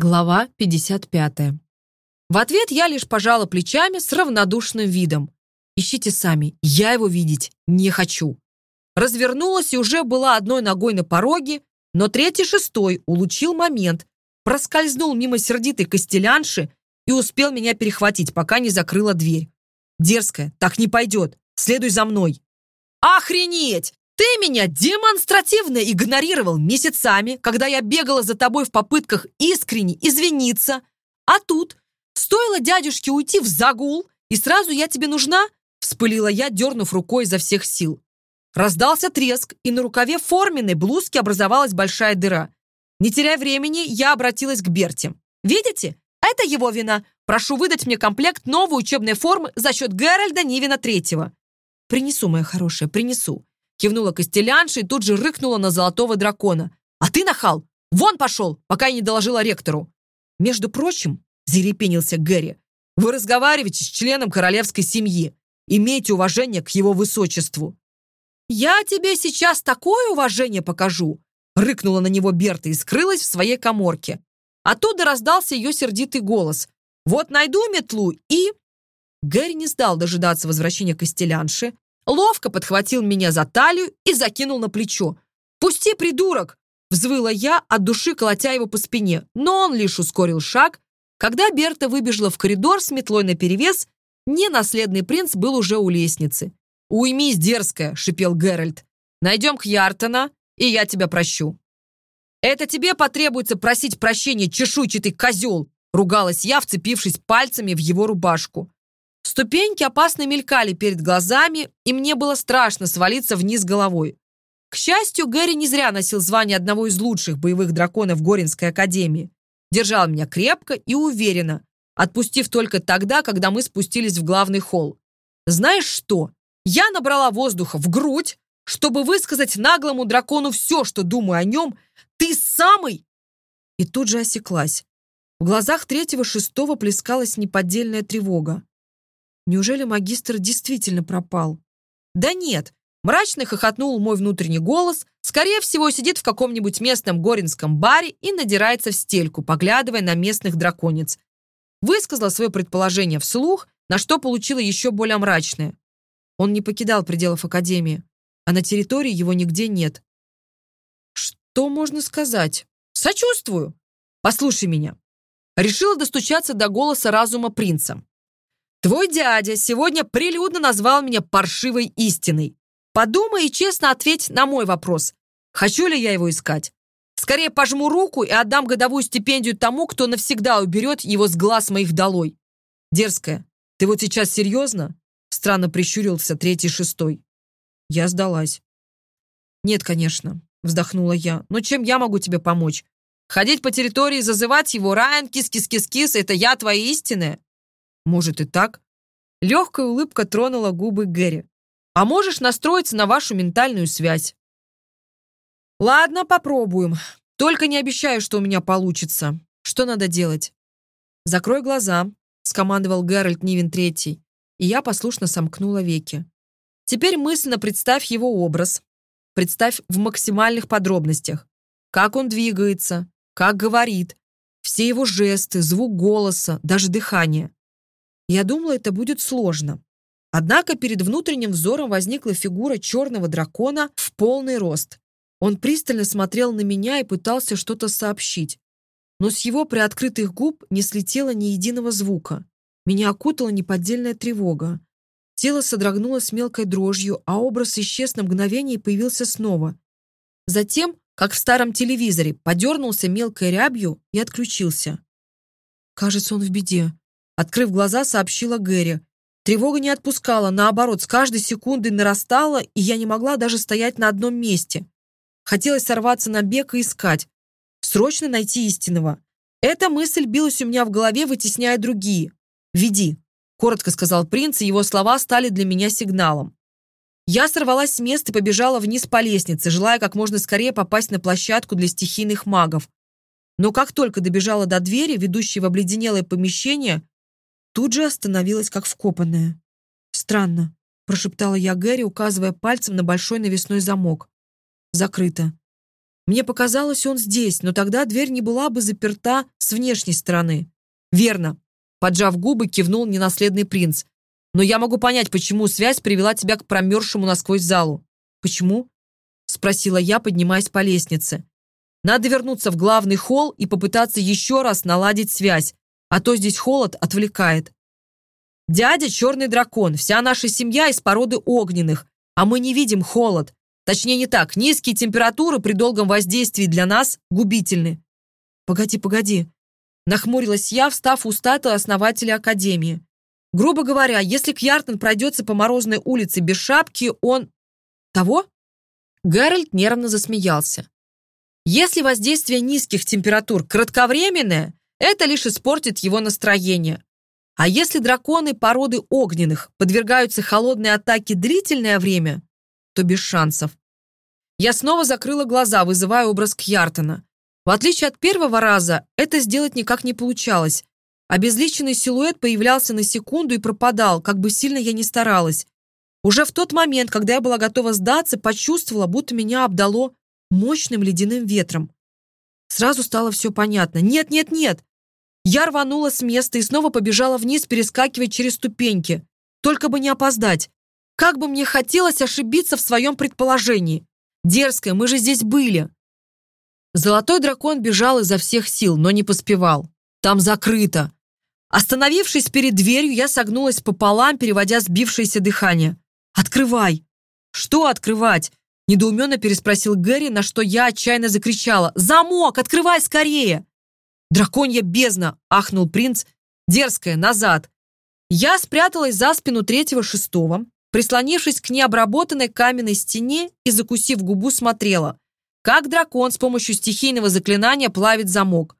Глава 55. В ответ я лишь пожала плечами с равнодушным видом. «Ищите сами, я его видеть не хочу». Развернулась и уже была одной ногой на пороге, но третий-шестой улучил момент, проскользнул мимо сердитой костелянши и успел меня перехватить, пока не закрыла дверь. «Дерзкая, так не пойдет, следуй за мной». «Охренеть! Ты меня демонстративно игнорировал месяцами, когда я бегала за тобой в попытках искренне извиниться. А тут стоило дядюшке уйти в загул, и сразу я тебе нужна?» Вспылила я, дернув рукой за всех сил. Раздался треск, и на рукаве форменной блузки образовалась большая дыра. Не теряя времени, я обратилась к Берти. «Видите? Это его вина. Прошу выдать мне комплект новой учебной формы за счет Геральда Нивина Третьего». «Принесу, моя хорошая, принесу», Кивнула Костелянша и тут же рыкнула на золотого дракона. «А ты, нахал, вон пошел, пока я не доложила ректору!» «Между прочим», — зарепенился Гэри, «вы разговариваете с членом королевской семьи. Имейте уважение к его высочеству». «Я тебе сейчас такое уважение покажу!» Рыкнула на него Берта и скрылась в своей коморке. Оттуда раздался ее сердитый голос. «Вот найду метлу и...» Гэри не стал дожидаться возвращения Костелянши, ловко подхватил меня за талию и закинул на плечо. «Пусти, придурок!» Взвыла я, от души колотя его по спине, но он лишь ускорил шаг. Когда Берта выбежала в коридор с метлой наперевес, ненаследный принц был уже у лестницы. «Уймись, дерзкая!» — шипел Геральт. «Найдем к Яртона, и я тебя прощу». «Это тебе потребуется просить прощения, чешуйчатый козел!» — ругалась я, вцепившись пальцами в его рубашку. Ступеньки опасно мелькали перед глазами, и мне было страшно свалиться вниз головой. К счастью, Гэри не зря носил звание одного из лучших боевых драконов Горинской академии. Держал меня крепко и уверенно, отпустив только тогда, когда мы спустились в главный холл. Знаешь что? Я набрала воздуха в грудь, чтобы высказать наглому дракону все, что думаю о нем. Ты самый... И тут же осеклась. В глазах третьего-шестого плескалась неподдельная тревога. Неужели магистр действительно пропал? Да нет. Мрачно хохотнул мой внутренний голос. Скорее всего, сидит в каком-нибудь местном горинском баре и надирается в стельку, поглядывая на местных драконец. Высказала свое предположение вслух, на что получила еще более мрачное. Он не покидал пределов Академии, а на территории его нигде нет. Что можно сказать? Сочувствую. Послушай меня. Решила достучаться до голоса разума принца. Твой дядя сегодня прилюдно назвал меня паршивой истиной. Подумай и честно ответь на мой вопрос. Хочу ли я его искать? Скорее пожму руку и отдам годовую стипендию тому, кто навсегда уберет его с глаз моих долой. Дерзкая, ты вот сейчас серьезно? Странно прищурился третий шестой. Я сдалась. Нет, конечно, вздохнула я. Но чем я могу тебе помочь? Ходить по территории и зазывать его Райан, кис-кис-кис-кис, это я твоя истинная? Может и так. Легкая улыбка тронула губы Гэри. А можешь настроиться на вашу ментальную связь. Ладно, попробуем. Только не обещаю, что у меня получится. Что надо делать? Закрой глаза, скомандовал Геральт Нивен Третий, и я послушно сомкнула веки. Теперь мысленно представь его образ. Представь в максимальных подробностях. Как он двигается, как говорит, все его жесты, звук голоса, даже дыхание. Я думала, это будет сложно. Однако перед внутренним взором возникла фигура черного дракона в полный рост. Он пристально смотрел на меня и пытался что-то сообщить. Но с его приоткрытых губ не слетело ни единого звука. Меня окутала неподдельная тревога. Тело содрогнулось мелкой дрожью, а образ исчез на мгновение и появился снова. Затем, как в старом телевизоре, подернулся мелкой рябью и отключился. Кажется, он в беде. Открыв глаза, сообщила Гэри. Тревога не отпускала, наоборот, с каждой секундой нарастала, и я не могла даже стоять на одном месте. Хотелось сорваться на бег и искать. Срочно найти истинного. Эта мысль билась у меня в голове, вытесняя другие. «Веди», — коротко сказал принц, и его слова стали для меня сигналом. Я сорвалась с места и побежала вниз по лестнице, желая как можно скорее попасть на площадку для стихийных магов. Но как только добежала до двери, ведущей в обледенелое помещение, тут же остановилась как вкопанная. «Странно», — прошептала я Гэри, указывая пальцем на большой навесной замок. «Закрыто. Мне показалось, он здесь, но тогда дверь не была бы заперта с внешней стороны. Верно. Поджав губы, кивнул ненаследный принц. Но я могу понять, почему связь привела тебя к промерзшему насквозь залу. Почему? Спросила я, поднимаясь по лестнице. Надо вернуться в главный холл и попытаться еще раз наладить связь, а то здесь холод отвлекает. Дядя – черный дракон, вся наша семья из породы огненных, а мы не видим холод. Точнее, не так, низкие температуры при долгом воздействии для нас губительны. Погоди, погоди. Нахмурилась я, встав у статуи основателя Академии. Грубо говоря, если Кьяртон пройдется по морозной улице без шапки, он... Того? Гэральт нервно засмеялся. Если воздействие низких температур кратковременное, это лишь испортит его настроение. А если драконы породы огненных подвергаются холодной атаке длительное время, то без шансов. Я снова закрыла глаза, вызывая образ Кьяртона. В отличие от первого раза, это сделать никак не получалось. Обезличенный силуэт появлялся на секунду и пропадал, как бы сильно я ни старалась. Уже в тот момент, когда я была готова сдаться, почувствовала, будто меня обдало мощным ледяным ветром. Сразу стало все понятно. «Нет, нет, нет! Я рванула с места и снова побежала вниз, перескакивая через ступеньки. Только бы не опоздать. Как бы мне хотелось ошибиться в своем предположении. Дерзкая, мы же здесь были. Золотой дракон бежал изо всех сил, но не поспевал. Там закрыто. Остановившись перед дверью, я согнулась пополам, переводя сбившееся дыхание. «Открывай!» «Что открывать?» Недоуменно переспросил Гэри, на что я отчаянно закричала. «Замок! Открывай скорее!» «Драконья бездна!» – ахнул принц. «Дерзкая, назад!» Я спряталась за спину третьего шестого, прислонившись к необработанной каменной стене и, закусив губу, смотрела, как дракон с помощью стихийного заклинания плавит замок.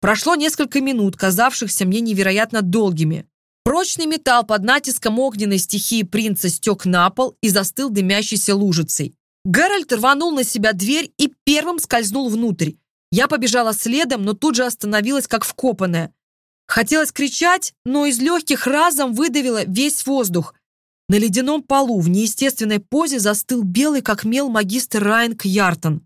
Прошло несколько минут, казавшихся мне невероятно долгими. Прочный металл под натиском огненной стихии принца стек на пол и застыл дымящейся лужицей. Геральт рванул на себя дверь и первым скользнул внутрь. Я побежала следом, но тут же остановилась, как вкопанная. Хотелось кричать, но из легких разом выдавила весь воздух. На ледяном полу в неестественной позе застыл белый, как мел, магистр Райан Кьяртон.